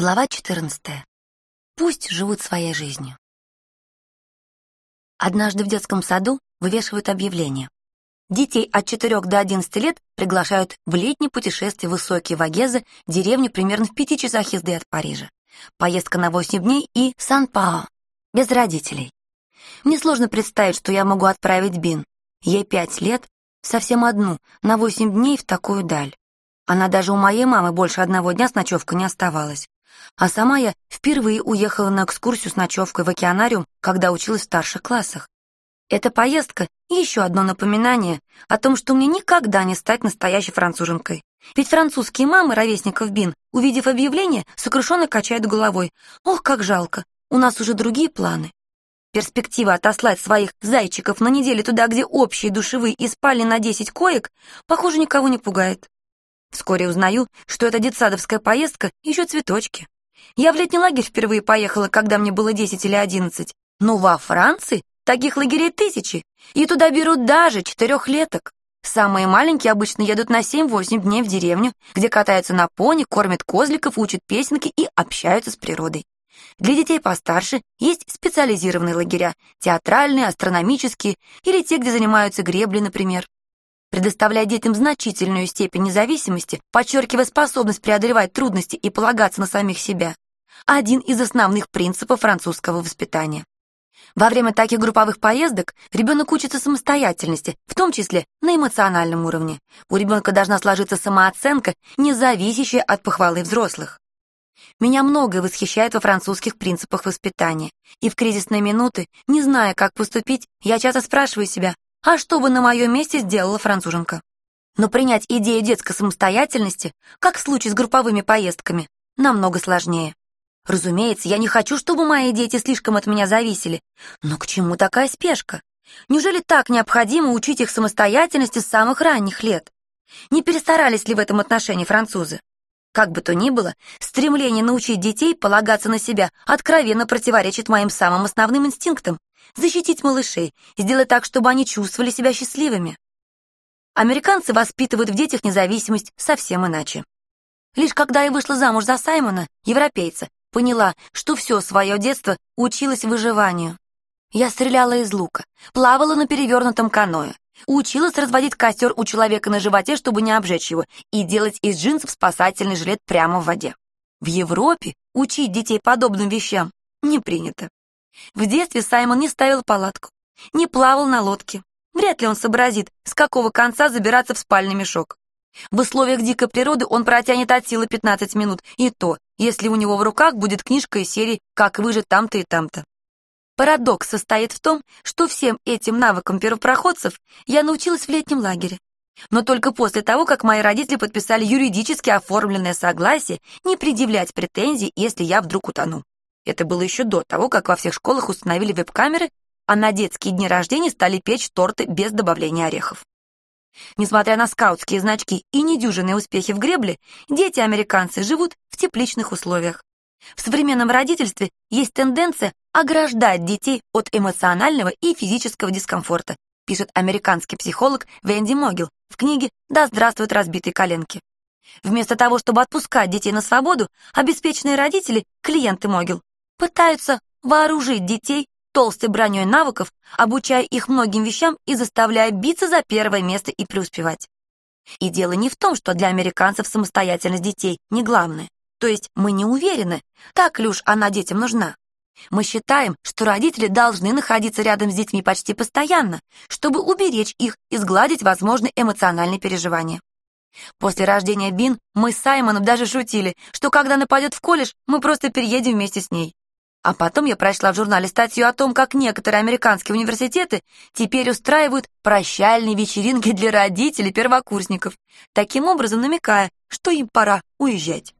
Глава 14. Пусть живут своей жизнью. Однажды в детском саду вывешивают объявление. Детей от 4 до 11 лет приглашают в летнее путешествие в высокие Вагезы, деревню примерно в 5 часах езды от Парижа. Поездка на 8 дней и Сан-Пао, без родителей. Мне сложно представить, что я могу отправить Бин. Ей 5 лет, совсем одну, на 8 дней в такую даль. Она даже у моей мамы больше одного дня с ночевкой не оставалась. А сама я впервые уехала на экскурсию с ночевкой в океанариум, когда училась в старших классах. Эта поездка — еще одно напоминание о том, что мне никогда не стать настоящей француженкой. Ведь французские мамы ровесников Бин, увидев объявление, сокрушенно качают головой. Ох, как жалко, у нас уже другие планы. Перспектива отослать своих зайчиков на неделю туда, где общие душевые и спальни на 10 коек, похоже, никого не пугает. Вскоре узнаю, что эта детсадовская поездка еще цветочки. Я в летний лагерь впервые поехала, когда мне было 10 или 11. Но во Франции таких лагерей тысячи, и туда берут даже четырехлеток. Самые маленькие обычно едут на 7-8 дней в деревню, где катаются на пони, кормят козликов, учат песенки и общаются с природой. Для детей постарше есть специализированные лагеря, театральные, астрономические или те, где занимаются греблей, например предоставляя детям значительную степень независимости, подчеркивая способность преодолевать трудности и полагаться на самих себя, один из основных принципов французского воспитания. Во время таких групповых поездок ребенок учится самостоятельности, в том числе на эмоциональном уровне. У ребенка должна сложиться самооценка, не зависящая от похвалы взрослых. Меня многое восхищает во французских принципах воспитания. И в кризисные минуты, не зная, как поступить, я часто спрашиваю себя, а что бы на моем месте сделала француженка? Но принять идею детской самостоятельности, как в случае с групповыми поездками, намного сложнее. Разумеется, я не хочу, чтобы мои дети слишком от меня зависели. Но к чему такая спешка? Неужели так необходимо учить их самостоятельности с самых ранних лет? Не перестарались ли в этом отношении французы? Как бы то ни было, стремление научить детей полагаться на себя откровенно противоречит моим самым основным инстинктам защитить малышей, сделать так, чтобы они чувствовали себя счастливыми. Американцы воспитывают в детях независимость совсем иначе. Лишь когда я вышла замуж за Саймона, европейца, поняла, что все свое детство училась выживанию. Я стреляла из лука, плавала на перевернутом каное, училась разводить костер у человека на животе, чтобы не обжечь его, и делать из джинсов спасательный жилет прямо в воде. В Европе учить детей подобным вещам не принято. В детстве Саймон не ставил палатку, не плавал на лодке. Вряд ли он сообразит, с какого конца забираться в спальный мешок. В условиях дикой природы он протянет от силы 15 минут, и то, если у него в руках будет книжка из серии «Как выжить там-то и там-то». Парадокс состоит в том, что всем этим навыкам первопроходцев я научилась в летнем лагере. Но только после того, как мои родители подписали юридически оформленное согласие не предъявлять претензий, если я вдруг утону. Это было еще до того, как во всех школах установили веб-камеры, а на детские дни рождения стали печь торты без добавления орехов. Несмотря на скаутские значки и недюжинные успехи в гребле, дети-американцы живут в тепличных условиях. В современном родительстве есть тенденция ограждать детей от эмоционального и физического дискомфорта, пишет американский психолог Венди Могил в книге «Да здравствуют разбитые коленки». Вместо того, чтобы отпускать детей на свободу, обеспеченные родители, клиенты Могил, пытаются вооружить детей толстой броней навыков, обучая их многим вещам и заставляя биться за первое место и преуспевать. И дело не в том, что для американцев самостоятельность детей не главное. То есть мы не уверены, так ли уж она детям нужна. Мы считаем, что родители должны находиться рядом с детьми почти постоянно, чтобы уберечь их и сгладить возможные эмоциональные переживания. После рождения Бин мы с Саймоном даже шутили, что когда нападет в колледж, мы просто переедем вместе с ней. А потом я прочла в журнале статью о том, как некоторые американские университеты теперь устраивают прощальные вечеринки для родителей первокурсников, таким образом намекая, что им пора уезжать.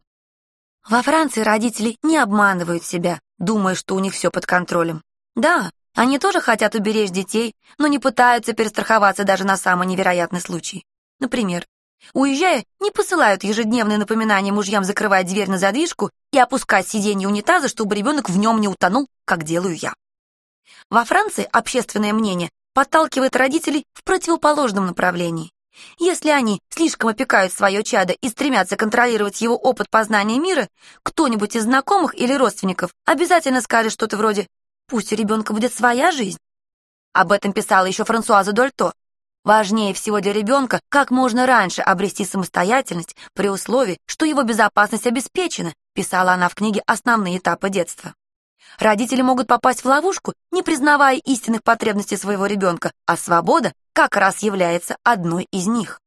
Во Франции родители не обманывают себя, думая, что у них все под контролем. Да, они тоже хотят уберечь детей, но не пытаются перестраховаться даже на самый невероятный случай. Например, Уезжая, не посылают ежедневные напоминания мужьям закрывать дверь на задвижку и опускать сиденье унитаза, чтобы ребенок в нем не утонул, как делаю я. Во Франции общественное мнение подталкивает родителей в противоположном направлении. Если они слишком опекают свое чадо и стремятся контролировать его опыт познания мира, кто-нибудь из знакомых или родственников обязательно скажет что-то вроде «пусть у ребенка будет своя жизнь». Об этом писала еще Франсуаза Дольто. Важнее всего для ребенка как можно раньше обрести самостоятельность при условии, что его безопасность обеспечена, писала она в книге «Основные этапы детства». Родители могут попасть в ловушку, не признавая истинных потребностей своего ребенка, а свобода как раз является одной из них.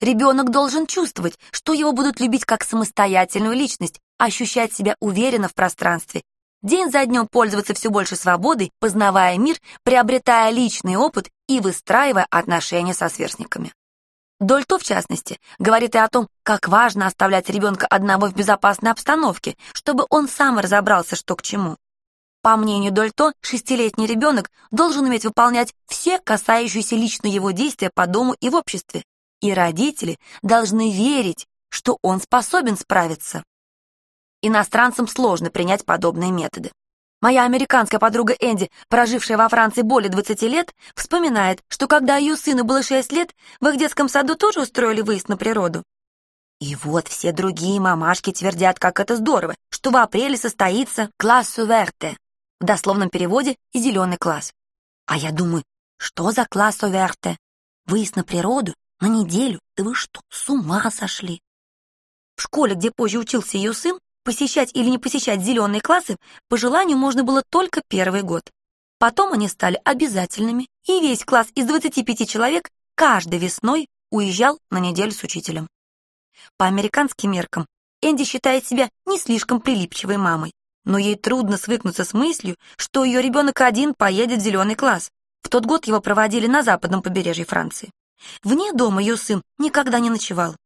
Ребенок должен чувствовать, что его будут любить как самостоятельную личность, ощущать себя уверенно в пространстве, день за днем пользоваться все больше свободой, познавая мир, приобретая личный опыт и выстраивая отношения со сверстниками. Дольто, в частности, говорит и о том, как важно оставлять ребенка одного в безопасной обстановке, чтобы он сам разобрался, что к чему. По мнению Дольто, шестилетний ребенок должен уметь выполнять все касающиеся лично его действия по дому и в обществе, и родители должны верить, что он способен справиться. Иностранцам сложно принять подобные методы. Моя американская подруга Энди, прожившая во Франции более 20 лет, вспоминает, что когда ее сыну было 6 лет, в их детском саду тоже устроили выезд на природу. И вот все другие мамашки твердят, как это здорово, что в апреле состоится класс Верте, в дословном переводе «зеленый класс». А я думаю, что за класс Верте? Выезд на природу? На неделю? Да вы что, с ума сошли? В школе, где позже учился ее сын, посещать или не посещать зеленые классы по желанию можно было только первый год. Потом они стали обязательными, и весь класс из 25 человек каждой весной уезжал на неделю с учителем. По американским меркам Энди считает себя не слишком прилипчивой мамой, но ей трудно свыкнуться с мыслью, что ее ребенок один поедет в зеленый класс. В тот год его проводили на западном побережье Франции. Вне дома ее сын никогда не ночевал.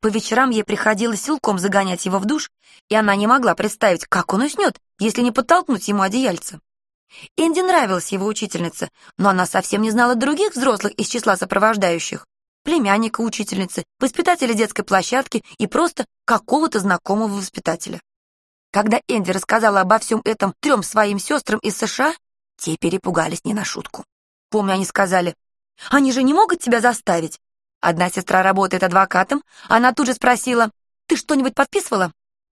По вечерам ей приходилось силком загонять его в душ, и она не могла представить, как он уснет, если не подтолкнуть ему одеяльце. Энди нравилась его учительница, но она совсем не знала других взрослых из числа сопровождающих. Племянника учительницы, воспитателя детской площадки и просто какого-то знакомого воспитателя. Когда Энди рассказала обо всем этом трем своим сестрам из США, те перепугались не на шутку. Помню, они сказали, «Они же не могут тебя заставить». Одна сестра работает адвокатом, она тут же спросила, «Ты что-нибудь подписывала?»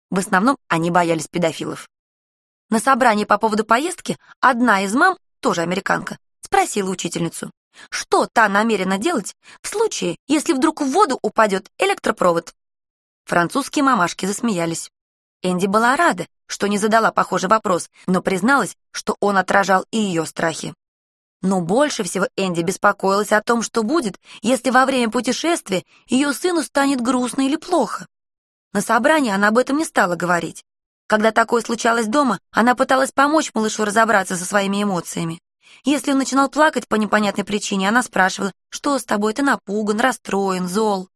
В основном они боялись педофилов. На собрании по поводу поездки одна из мам, тоже американка, спросила учительницу, что та намерена делать в случае, если вдруг в воду упадет электропровод. Французские мамашки засмеялись. Энди была рада, что не задала похожий вопрос, но призналась, что он отражал и ее страхи. Но больше всего Энди беспокоилась о том, что будет, если во время путешествия ее сыну станет грустно или плохо. На собрании она об этом не стала говорить. Когда такое случалось дома, она пыталась помочь малышу разобраться со своими эмоциями. Если он начинал плакать по непонятной причине, она спрашивала, что с тобой, ты напуган, расстроен, зол.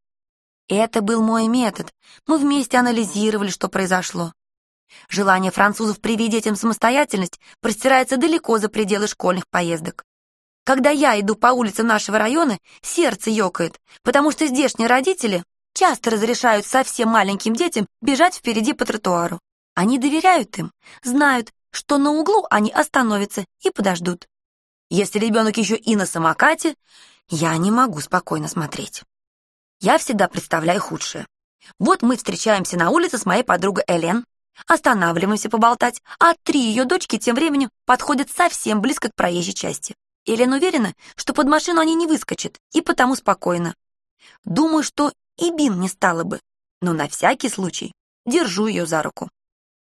Это был мой метод. Мы вместе анализировали, что произошло. Желание французов привить детям самостоятельность простирается далеко за пределы школьных поездок. Когда я иду по улице нашего района, сердце ёкает, потому что здешние родители часто разрешают совсем маленьким детям бежать впереди по тротуару. Они доверяют им, знают, что на углу они остановятся и подождут. Если ребенок еще и на самокате, я не могу спокойно смотреть. Я всегда представляю худшее. Вот мы встречаемся на улице с моей подругой Элен, останавливаемся поболтать, а три ее дочки тем временем подходят совсем близко к проезжей части. Элен уверена, что под машину они не выскочат, и потому спокойно. Думаю, что и Бин не стала бы, но на всякий случай держу ее за руку.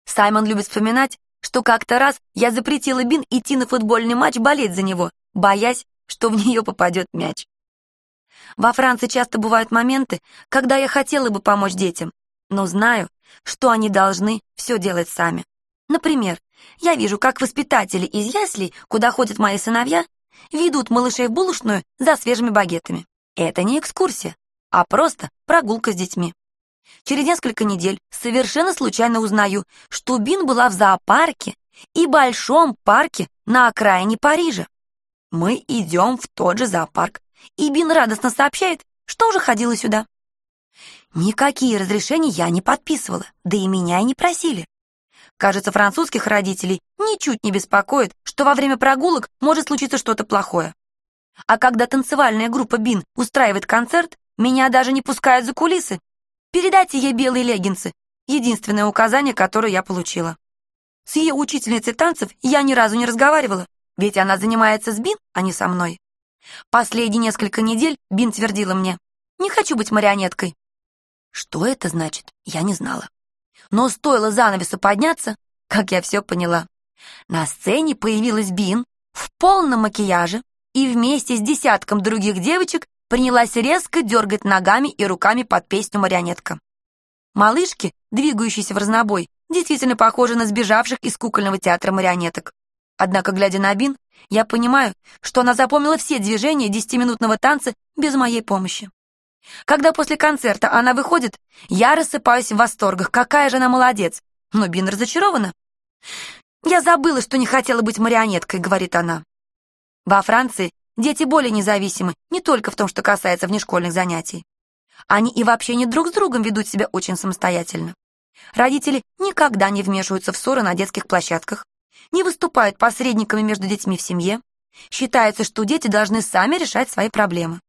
Саймон любит вспоминать, что как-то раз я запретила Бин идти на футбольный матч болеть за него, боясь, что в нее попадет мяч. Во Франции часто бывают моменты, когда я хотела бы помочь детям, но знаю, что они должны все делать сами. Например, я вижу, как воспитатели из яслей, куда ходят мои сыновья, ведут малышей в булочную за свежими багетами. Это не экскурсия, а просто прогулка с детьми. Через несколько недель совершенно случайно узнаю, что Бин была в зоопарке и большом парке на окраине Парижа. Мы идем в тот же зоопарк, и Бин радостно сообщает, что уже ходила сюда. Никакие разрешения я не подписывала, да и меня и не просили. Кажется, французских родителей ничуть не беспокоит, что во время прогулок может случиться что-то плохое. А когда танцевальная группа Бин устраивает концерт, Меня даже не пускают за кулисы. Передайте ей белые леггинсы. Единственное указание, которое я получила. С ее учительницей танцев я ни разу не разговаривала, ведь она занимается с Бин, а не со мной. Последние несколько недель Бин твердила мне, «Не хочу быть марионеткой». Что это значит, я не знала. Но стоило занавесу подняться, как я все поняла. На сцене появилась Бин в полном макияже и вместе с десятком других девочек принялась резко дергать ногами и руками под песню «Марионетка». Малышки, двигающиеся в разнобой, действительно похожи на сбежавших из кукольного театра марионеток. Однако, глядя на Бин, я понимаю, что она запомнила все движения десятиминутного танца без моей помощи. Когда после концерта она выходит, я рассыпаюсь в восторгах, какая же она молодец. Но Бин разочарована. «Я забыла, что не хотела быть марионеткой», — говорит она. Во Франции дети более независимы, не только в том, что касается внешкольных занятий. Они и вообще не друг с другом ведут себя очень самостоятельно. Родители никогда не вмешиваются в ссоры на детских площадках, не выступают посредниками между детьми в семье. Считается, что дети должны сами решать свои проблемы.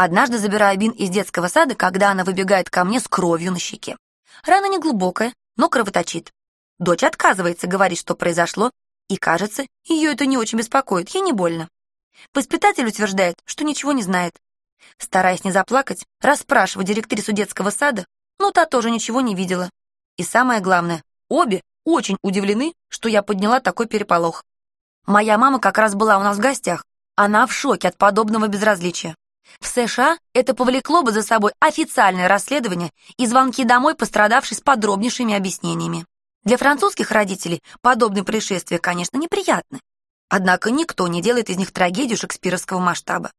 Однажды забираю Бин из детского сада, когда она выбегает ко мне с кровью на щеке. Рана не глубокая, но кровоточит. Дочь отказывается говорить, что произошло, и, кажется, ее это не очень беспокоит, ей не больно. Воспитатель утверждает, что ничего не знает. Стараясь не заплакать, расспрашиваю директрису детского сада, но та тоже ничего не видела. И самое главное, обе очень удивлены, что я подняла такой переполох. Моя мама как раз была у нас в гостях. Она в шоке от подобного безразличия. В США это повлекло бы за собой официальное расследование и звонки домой пострадавшей с подробнейшими объяснениями. Для французских родителей подобные происшествия, конечно, неприятны. Однако никто не делает из них трагедию шекспировского масштаба.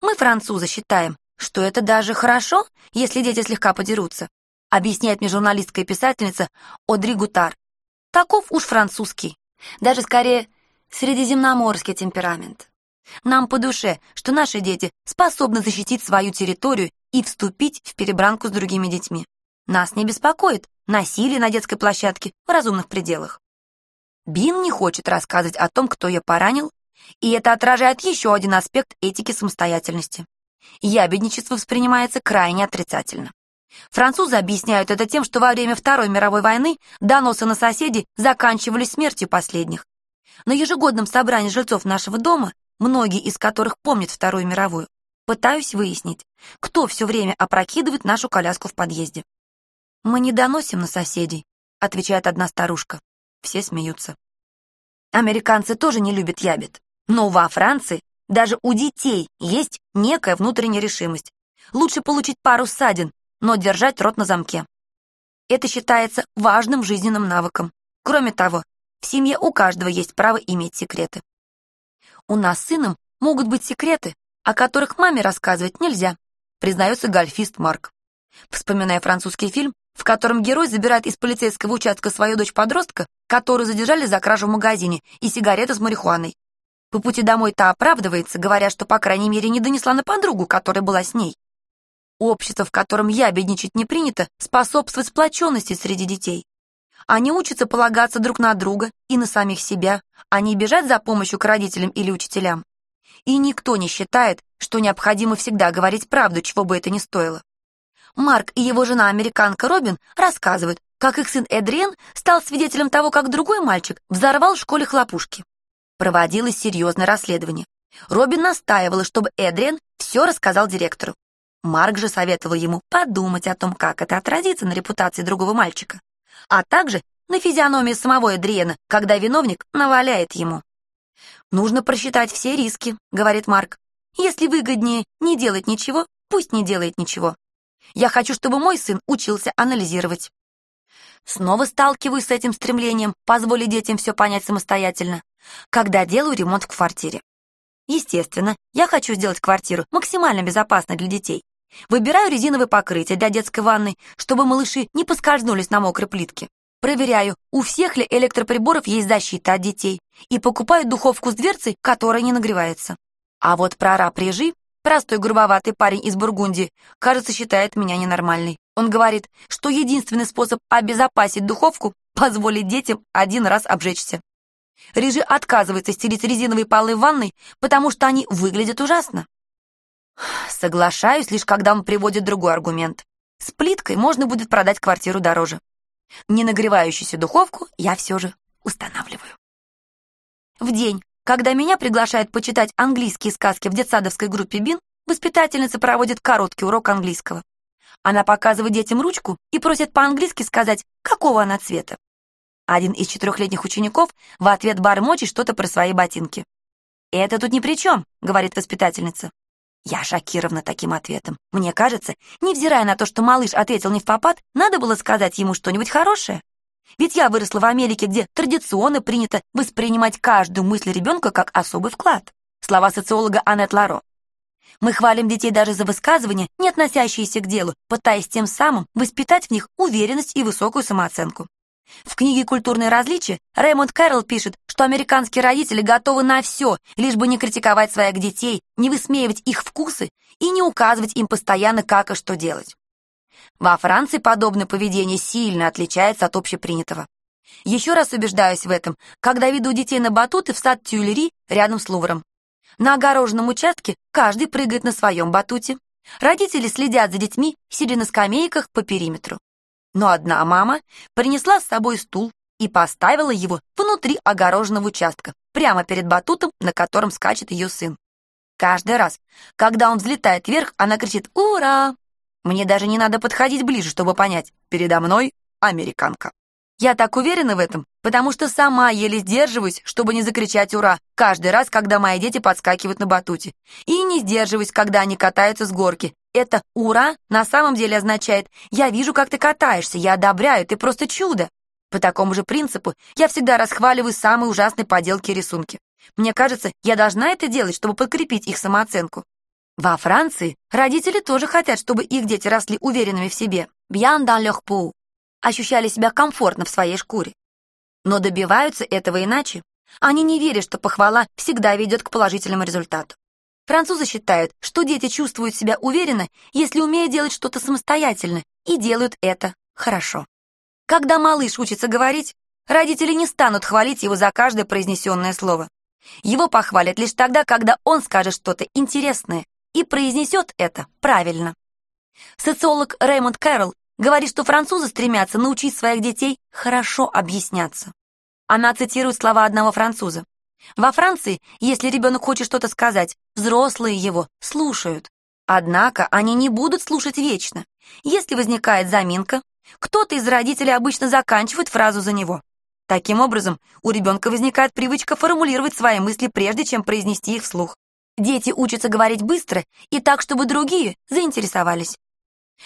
Мы, французы, считаем, что это даже хорошо, если дети слегка подерутся, объясняет мне журналистка и писательница Одри Гутар. Таков уж французский, даже скорее средиземноморский темперамент. Нам по душе, что наши дети способны защитить свою территорию и вступить в перебранку с другими детьми. Нас не беспокоит насилие на детской площадке в разумных пределах. Бин не хочет рассказывать о том, кто ее поранил, и это отражает еще один аспект этики самостоятельности. Ябедничество воспринимается крайне отрицательно. Французы объясняют это тем, что во время Второй мировой войны доносы на соседей заканчивались смертью последних. На ежегодном собрании жильцов нашего дома, многие из которых помнят Вторую мировую, пытаюсь выяснить, кто все время опрокидывает нашу коляску в подъезде. «Мы не доносим на соседей», — отвечает одна старушка. Все смеются. Американцы тоже не любят ябед, но во Франции даже у детей есть некая внутренняя решимость. Лучше получить пару ссадин, но держать рот на замке. Это считается важным жизненным навыком. Кроме того, в семье у каждого есть право иметь секреты. У нас с сыном могут быть секреты, о которых маме рассказывать нельзя, признается гольфист Марк. Вспоминая французский фильм, в котором герой забирает из полицейского участка свою дочь-подростка, которую задержали за кражу в магазине, и сигареты с марихуаной. По пути домой та оправдывается, говоря, что, по крайней мере, не донесла на подругу, которая была с ней. Общество, в котором я бедничать не принято, способствует сплоченности среди детей. Они учатся полагаться друг на друга и на самих себя, не бежать за помощью к родителям или учителям. И никто не считает, что необходимо всегда говорить правду, чего бы это ни стоило. Марк и его жена, американка Робин, рассказывают, как их сын Эдриен стал свидетелем того, как другой мальчик взорвал в школе хлопушки. Проводилось серьезное расследование. Робин настаивала, чтобы Эдриен все рассказал директору. Марк же советовал ему подумать о том, как это отразится на репутации другого мальчика, а также на физиономии самого Эдриена, когда виновник наваляет ему. «Нужно просчитать все риски», — говорит Марк. «Если выгоднее не делать ничего, пусть не делает ничего. Я хочу, чтобы мой сын учился анализировать». Снова сталкиваюсь с этим стремлением позволить детям все понять самостоятельно, когда делаю ремонт в квартире. Естественно, я хочу сделать квартиру максимально безопасной для детей, Выбираю резиновое покрытие для детской ванны, чтобы малыши не поскользнулись на мокрой плитке. Проверяю, у всех ли электроприборов есть защита от детей, и покупаю духовку с дверцей, которая не нагревается. А вот прораб Режи, простой грубоватый парень из Бургундии, кажется, считает меня ненормальной. Он говорит, что единственный способ обезопасить духовку — позволить детям один раз обжечься. Режи отказывается стелить резиновые полы в ванной, потому что они выглядят ужасно. Соглашаюсь, лишь когда он приводит другой аргумент. С плиткой можно будет продать квартиру дороже. Не нагревающуюся духовку я все же устанавливаю. В день, когда меня приглашают почитать английские сказки в детсадовской группе БИН, воспитательница проводит короткий урок английского. Она показывает детям ручку и просит по-английски сказать, какого она цвета. Один из четырехлетних учеников в ответ бормочет что-то про свои ботинки. «Это тут ни при чем», — говорит воспитательница. Я шокирована таким ответом. Мне кажется, невзирая на то, что малыш ответил не в попад, надо было сказать ему что-нибудь хорошее. Ведь я выросла в Америке, где традиционно принято воспринимать каждую мысль ребенка как особый вклад. Слова социолога Аннет Ларо. Мы хвалим детей даже за высказывания, не относящиеся к делу, пытаясь тем самым воспитать в них уверенность и высокую самооценку. В книге «Культурные различия» Рэймонд Кэрролл пишет, что американские родители готовы на все, лишь бы не критиковать своих детей, не высмеивать их вкусы и не указывать им постоянно, как и что делать. Во Франции подобное поведение сильно отличается от общепринятого. Еще раз убеждаюсь в этом, когда веду детей на батуты в сад Тюильри рядом с Лувром. На огороженном участке каждый прыгает на своем батуте. Родители следят за детьми, сидя на скамейках по периметру. Но одна мама принесла с собой стул и поставила его внутри огороженного участка, прямо перед батутом, на котором скачет ее сын. Каждый раз, когда он взлетает вверх, она кричит «Ура!». Мне даже не надо подходить ближе, чтобы понять, передо мной американка. Я так уверена в этом, потому что сама еле сдерживаюсь, чтобы не закричать «Ура!» каждый раз, когда мои дети подскакивают на батуте. И не сдерживаюсь, когда они катаются с горки. Это «Ура!» на самом деле означает «Я вижу, как ты катаешься, я одобряю, ты просто чудо!» По такому же принципу я всегда расхваливаю самые ужасные поделки и рисунки. Мне кажется, я должна это делать, чтобы подкрепить их самооценку. Во Франции родители тоже хотят, чтобы их дети росли уверенными в себе. Bien dans leur peau ощущали себя комфортно в своей шкуре. Но добиваются этого иначе. Они не верят, что похвала всегда ведет к положительному результату. Французы считают, что дети чувствуют себя уверенно, если умеют делать что-то самостоятельно, и делают это хорошо. Когда малыш учится говорить, родители не станут хвалить его за каждое произнесенное слово. Его похвалят лишь тогда, когда он скажет что-то интересное и произнесет это правильно. Социолог Рэймонд Кэрролл Говорит, что французы стремятся научить своих детей хорошо объясняться. Она цитирует слова одного француза. Во Франции, если ребенок хочет что-то сказать, взрослые его слушают. Однако они не будут слушать вечно. Если возникает заминка, кто-то из родителей обычно заканчивает фразу за него. Таким образом, у ребенка возникает привычка формулировать свои мысли, прежде чем произнести их вслух. Дети учатся говорить быстро и так, чтобы другие заинтересовались.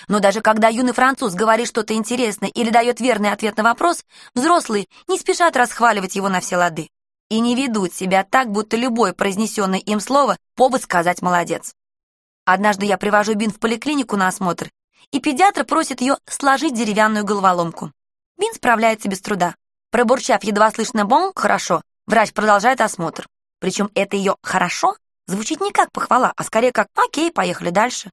Но даже когда юный француз говорит что-то интересное или дает верный ответ на вопрос, взрослые не спешат расхваливать его на все лады и не ведут себя так, будто любое произнесенное им слово — повод сказать «молодец». Однажды я привожу Бин в поликлинику на осмотр, и педиатр просит ее сложить деревянную головоломку. Бин справляется без труда. Пробурчав едва слышно «бон» «хорошо», врач продолжает осмотр. Причем это ее «хорошо» звучит не как похвала, а скорее как «окей, поехали дальше».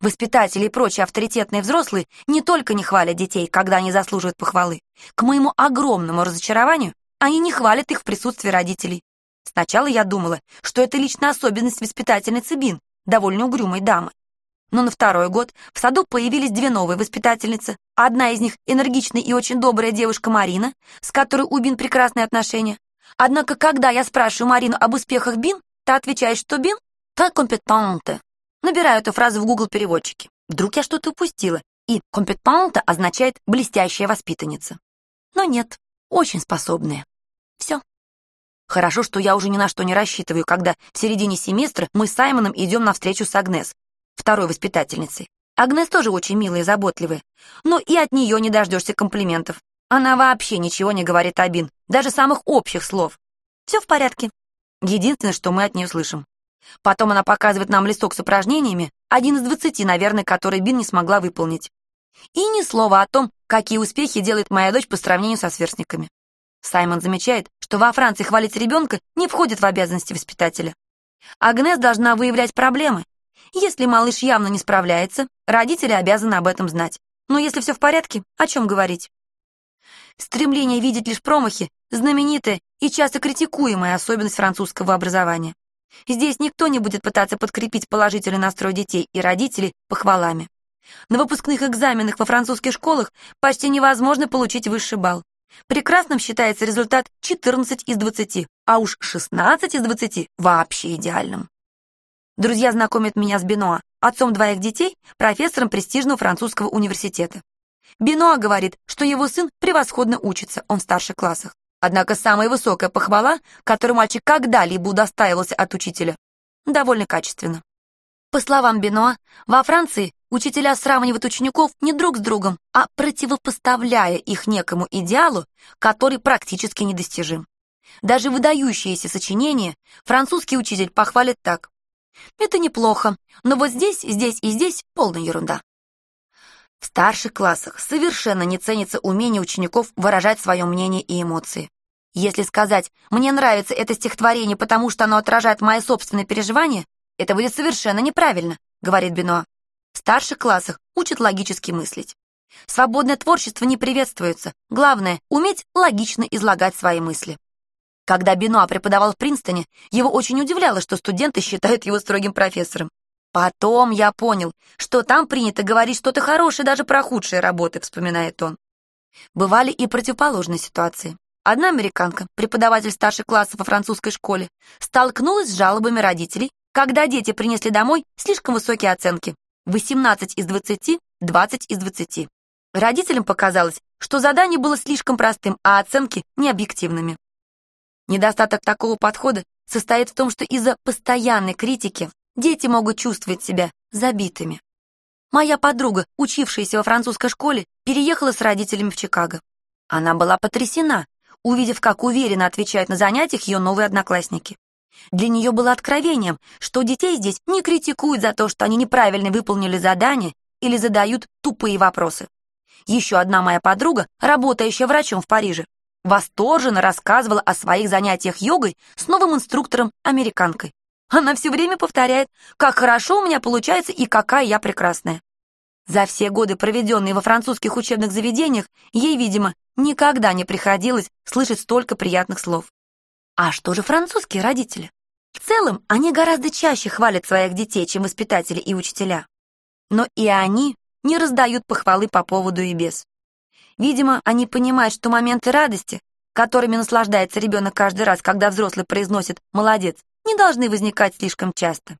Воспитатели и прочие авторитетные взрослые не только не хвалят детей, когда они заслуживают похвалы. К моему огромному разочарованию, они не хвалят их в присутствии родителей. Сначала я думала, что это личная особенность воспитательницы Бин, довольно угрюмой дамы. Но на второй год в саду появились две новые воспитательницы. Одна из них энергичная и очень добрая девушка Марина, с которой у Бин прекрасные отношения. Однако, когда я спрашиваю Марину об успехах Бин, та отвечает, что Бин «та компетенте», Набираю эту фразу в Google переводчике. Вдруг я что-то упустила, и «компетента» означает «блестящая воспитанница». Но нет, очень способная. Все. Хорошо, что я уже ни на что не рассчитываю, когда в середине семестра мы с Саймоном идем на встречу с Агнес, второй воспитательницей. Агнес тоже очень милая и заботливая, но и от нее не дождешься комплиментов. Она вообще ничего не говорит о Бин, даже самых общих слов. Все в порядке. Единственное, что мы от нее слышим. Потом она показывает нам листок с упражнениями, один из двадцати, наверное, который Бин не смогла выполнить. И ни слова о том, какие успехи делает моя дочь по сравнению со сверстниками. Саймон замечает, что во Франции хвалить ребенка не входит в обязанности воспитателя. Агнес должна выявлять проблемы. Если малыш явно не справляется, родители обязаны об этом знать. Но если все в порядке, о чем говорить? Стремление видеть лишь промахи – знаменитая и часто критикуемая особенность французского образования. Здесь никто не будет пытаться подкрепить положительный настрой детей и родителей похвалами. На выпускных экзаменах во французских школах почти невозможно получить высший балл. Прекрасным считается результат 14 из 20, а уж 16 из 20 вообще идеальным. Друзья знакомят меня с Бенуа, отцом двоих детей, профессором престижного французского университета. Бенуа говорит, что его сын превосходно учится, он в старших классах. Однако самая высокая похвала, которой мальчик когда-либо удостаивался от учителя, довольно качественно. По словам Бенуа, во Франции учителя сравнивают учеников не друг с другом, а противопоставляя их некому идеалу, который практически недостижим. Даже выдающиеся сочинения французский учитель похвалит так. Это неплохо, но вот здесь, здесь и здесь полная ерунда. В старших классах совершенно не ценится умение учеников выражать свое мнение и эмоции. Если сказать «мне нравится это стихотворение, потому что оно отражает мои собственные переживания», это будет совершенно неправильно, говорит Бенуа. В старших классах учат логически мыслить. Свободное творчество не приветствуется. Главное — уметь логично излагать свои мысли. Когда Бенуа преподавал в Принстоне, его очень удивляло, что студенты считают его строгим профессором. Потом я понял, что там принято говорить что-то хорошее даже про худшие работы, вспоминает он. Бывали и противоположные ситуации. Одна американка, преподаватель старших классов во французской школе, столкнулась с жалобами родителей, когда дети принесли домой слишком высокие оценки. 18 из 20, 20 из 20. Родителям показалось, что задание было слишком простым, а оценки необъективными. Недостаток такого подхода состоит в том, что из-за постоянной критики дети могут чувствовать себя забитыми. Моя подруга, учившаяся во французской школе, переехала с родителями в Чикаго. Она была потрясена, увидев, как уверенно отвечают на занятиях ее новые одноклассники. Для нее было откровением, что детей здесь не критикуют за то, что они неправильно выполнили задание или задают тупые вопросы. Еще одна моя подруга, работающая врачом в Париже, восторженно рассказывала о своих занятиях йогой с новым инструктором-американкой. Она все время повторяет, как хорошо у меня получается и какая я прекрасная. За все годы, проведенные во французских учебных заведениях, ей, видимо, никогда не приходилось слышать столько приятных слов. А что же французские родители? В целом, они гораздо чаще хвалят своих детей, чем воспитатели и учителя. Но и они не раздают похвалы по поводу и без. Видимо, они понимают, что моменты радости, которыми наслаждается ребенок каждый раз, когда взрослый произносит «молодец», не должны возникать слишком часто.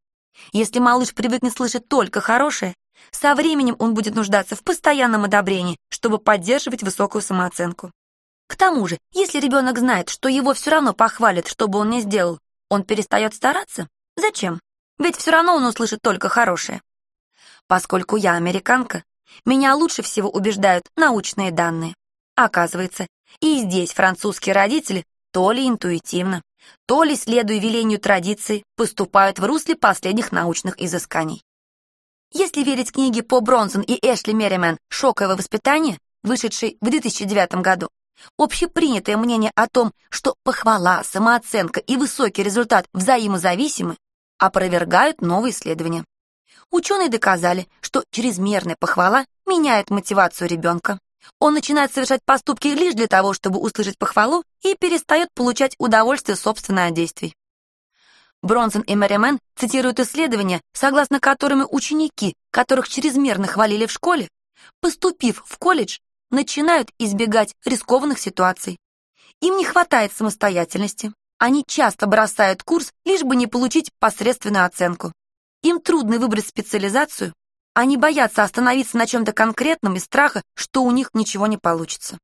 Если малыш привыкнет слышать только хорошее, со временем он будет нуждаться в постоянном одобрении, чтобы поддерживать высокую самооценку. К тому же, если ребенок знает, что его все равно похвалят, что бы он ни сделал, он перестает стараться? Зачем? Ведь все равно он услышит только хорошее. Поскольку я американка, меня лучше всего убеждают научные данные. Оказывается, и здесь французские родители то ли интуитивно, то ли, следуя велению традиции, поступают в русле последних научных изысканий. Если верить книге по Бронсон и Эшли Мерримен «Шоковое воспитание», вышедшей в 2009 году, общепринятое мнение о том, что похвала, самооценка и высокий результат взаимозависимы, опровергают новые исследования. Ученые доказали, что чрезмерная похвала меняет мотивацию ребенка. Он начинает совершать поступки лишь для того, чтобы услышать похвалу и перестает получать удовольствие собственное от действий. Бронсон и Мерримен цитируют исследования, согласно которым ученики, которых чрезмерно хвалили в школе, поступив в колледж, начинают избегать рискованных ситуаций. Им не хватает самостоятельности. Они часто бросают курс, лишь бы не получить посредственную оценку. Им трудно выбрать специализацию, они боятся остановиться на чем-то конкретном из страха, что у них ничего не получится.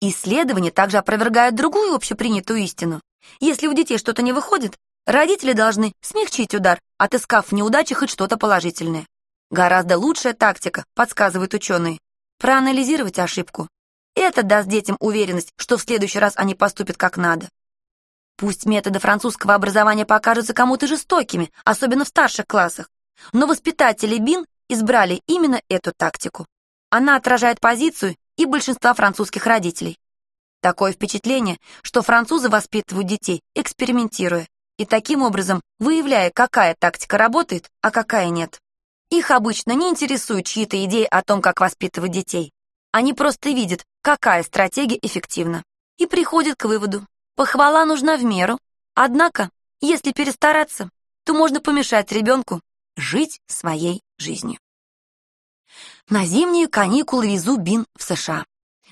Исследования также опровергают другую общепринятую истину. Если у детей что-то не выходит, родители должны смягчить удар, отыскав в неудаче хоть что-то положительное. Гораздо лучшая тактика, подсказывают ученые, проанализировать ошибку. Это даст детям уверенность, что в следующий раз они поступят как надо. Пусть методы французского образования покажутся кому-то жестокими, особенно в старших классах, но воспитатели БИН избрали именно эту тактику. Она отражает позицию и большинства французских родителей. Такое впечатление, что французы воспитывают детей, экспериментируя, и таким образом выявляя, какая тактика работает, а какая нет. Их обычно не интересуют чьи-то идеи о том, как воспитывать детей. Они просто видят, какая стратегия эффективна, и приходят к выводу, похвала нужна в меру, однако Если перестараться, то можно помешать ребенку жить своей жизнью. На зимние каникулы везу Бин в США.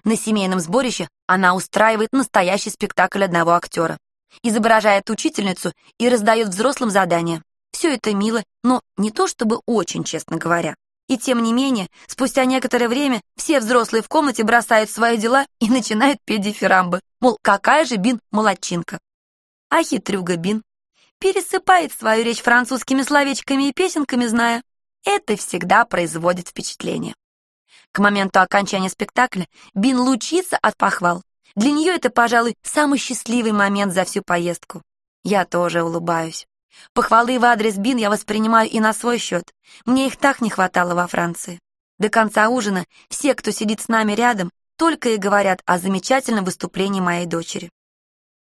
На семейном сборище она устраивает настоящий спектакль одного актера, изображает учительницу и раздает взрослым задания. Все это мило, но не то чтобы очень, честно говоря. И тем не менее, спустя некоторое время все взрослые в комнате бросают свои дела и начинают петь дифирамбы. Мол, какая же Бин молодчинка. А хитрюга Бин пересыпает свою речь французскими словечками и песенками, зная, это всегда производит впечатление. К моменту окончания спектакля Бин лучится от похвал. Для нее это, пожалуй, самый счастливый момент за всю поездку. Я тоже улыбаюсь. Похвалы в адрес Бин я воспринимаю и на свой счет. Мне их так не хватало во Франции. До конца ужина все, кто сидит с нами рядом, только и говорят о замечательном выступлении моей дочери.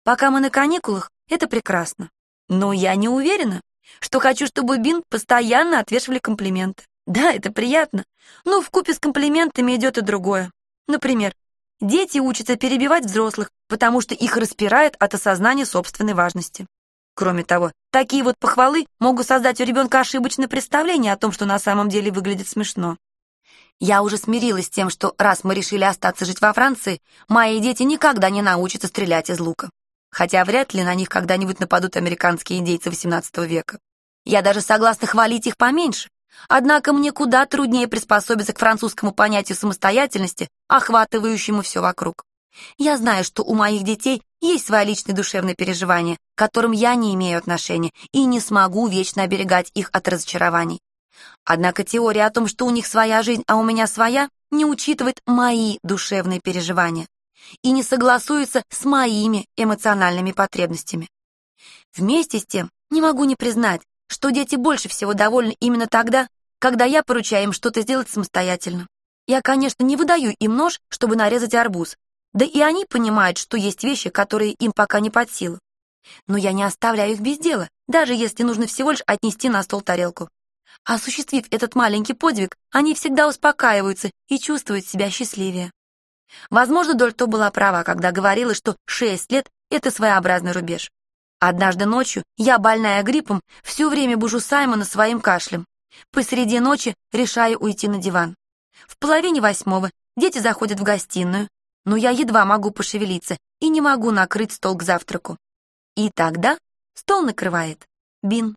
Пока мы на каникулах, это прекрасно. Но я не уверена, что хочу, чтобы Бин постоянно отвешивали комплименты. Да, это приятно, но в купе с комплиментами идет и другое. Например, дети учатся перебивать взрослых, потому что их распирает от осознания собственной важности. Кроме того, такие вот похвалы могут создать у ребенка ошибочное представление о том, что на самом деле выглядит смешно. Я уже смирилась с тем, что раз мы решили остаться жить во Франции, мои дети никогда не научатся стрелять из лука. Хотя вряд ли на них когда-нибудь нападут американские индейцы XVIII века. Я даже согласна хвалить их поменьше. Однако мне куда труднее приспособиться к французскому понятию самостоятельности, охватывающему все вокруг. Я знаю, что у моих детей есть свои личные душевные переживания, к которым я не имею отношения и не смогу вечно оберегать их от разочарований. Однако теория о том, что у них своя жизнь, а у меня своя, не учитывает мои душевные переживания и не согласуется с моими эмоциональными потребностями. Вместе с тем, не могу не признать, что дети больше всего довольны именно тогда, когда я поручаю им что-то сделать самостоятельно. Я, конечно, не выдаю им нож, чтобы нарезать арбуз, да и они понимают, что есть вещи, которые им пока не под силу. Но я не оставляю их без дела, даже если нужно всего лишь отнести на стол тарелку. Осуществив этот маленький подвиг, они всегда успокаиваются и чувствуют себя счастливее. Возможно, Дольто была права, когда говорила, что 6 лет — это своеобразный рубеж. Однажды ночью я, больная гриппом, все время бужу Саймона своим кашлем. Посреди ночи решаю уйти на диван. В половине восьмого дети заходят в гостиную, но я едва могу пошевелиться и не могу накрыть стол к завтраку. И тогда стол накрывает Бин.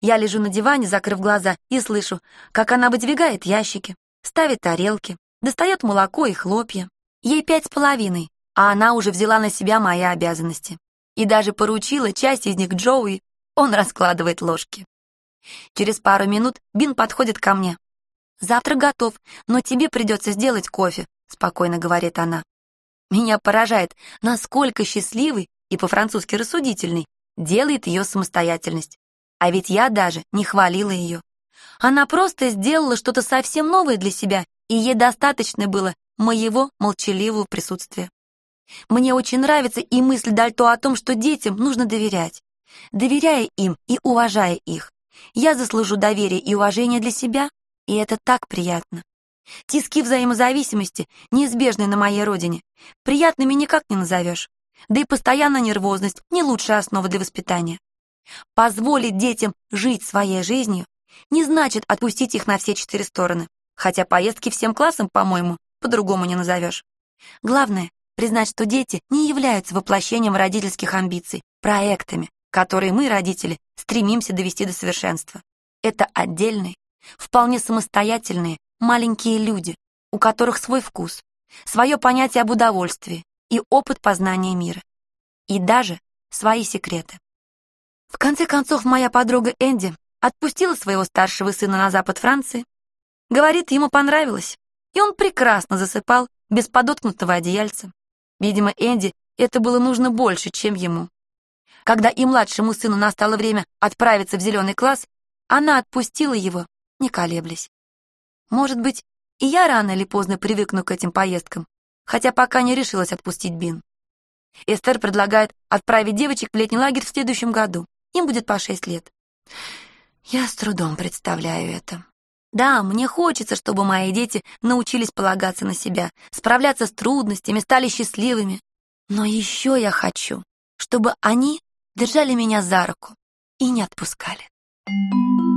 Я лежу на диване, закрыв глаза, и слышу, как она выдвигает ящики, ставит тарелки, достает молоко и хлопья. Ей пять с половиной, а она уже взяла на себя мои обязанности. И даже поручила часть из них Джоуи, он раскладывает ложки. Через пару минут Бин подходит ко мне. «Завтрак готов, но тебе придется сделать кофе», — спокойно говорит она. Меня поражает, насколько счастливый и по-французски рассудительный делает ее самостоятельность. А ведь я даже не хвалила ее. Она просто сделала что-то совсем новое для себя, и ей достаточно было моего молчаливого присутствия. Мне очень нравится и мысль Дальто о том, что детям нужно доверять. Доверяя им и уважая их, я заслужу доверие и уважение для себя, и это так приятно. Тиски взаимозависимости, неизбежные на моей родине, приятными никак не назовешь. Да и постоянная нервозность — не лучшая основа для воспитания. Позволить детям жить своей жизнью не значит отпустить их на все четыре стороны, хотя поездки всем классам, по-моему, по-другому не назовешь. Главное — признать, что дети не являются воплощением родительских амбиций, проектами, которые мы, родители, стремимся довести до совершенства. Это отдельные, вполне самостоятельные, маленькие люди, у которых свой вкус, свое понятие об удовольствии и опыт познания мира. И даже свои секреты. В конце концов, моя подруга Энди отпустила своего старшего сына на запад Франции. Говорит, ему понравилось, и он прекрасно засыпал без подоткнутого одеяльца. Видимо, Энди это было нужно больше, чем ему. Когда и младшему сыну настало время отправиться в зеленый класс, она отпустила его, не колеблясь. Может быть, и я рано или поздно привыкну к этим поездкам, хотя пока не решилась отпустить Бин. Эстер предлагает отправить девочек в летний лагерь в следующем году. Им будет по шесть лет. Я с трудом представляю это. Да, мне хочется, чтобы мои дети научились полагаться на себя, справляться с трудностями, стали счастливыми. Но еще я хочу, чтобы они держали меня за руку и не отпускали. Thank you.